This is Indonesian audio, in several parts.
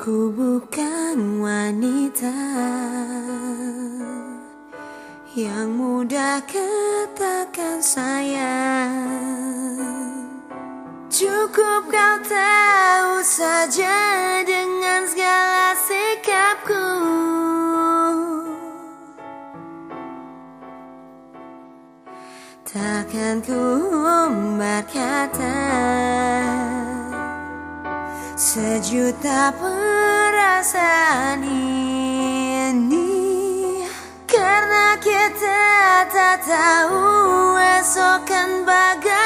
Aku bukan wanita yang mudah katakan sayang. Cukup kau tahu saja dengan segala sikapku. Takkan ku umbar kata. Sejuta perasaan ini. Karena kita tak tahu esok kan bagaimana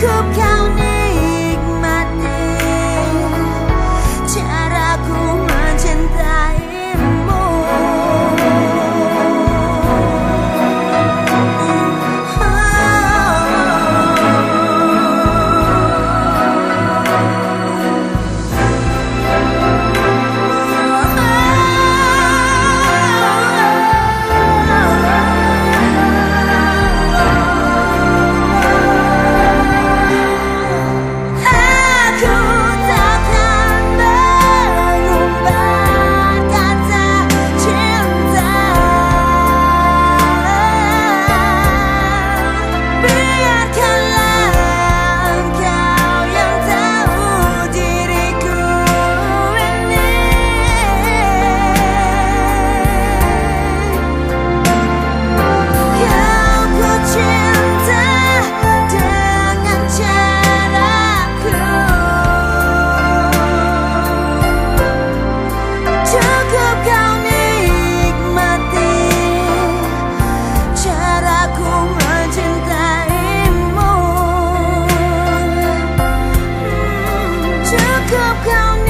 cup count. cup count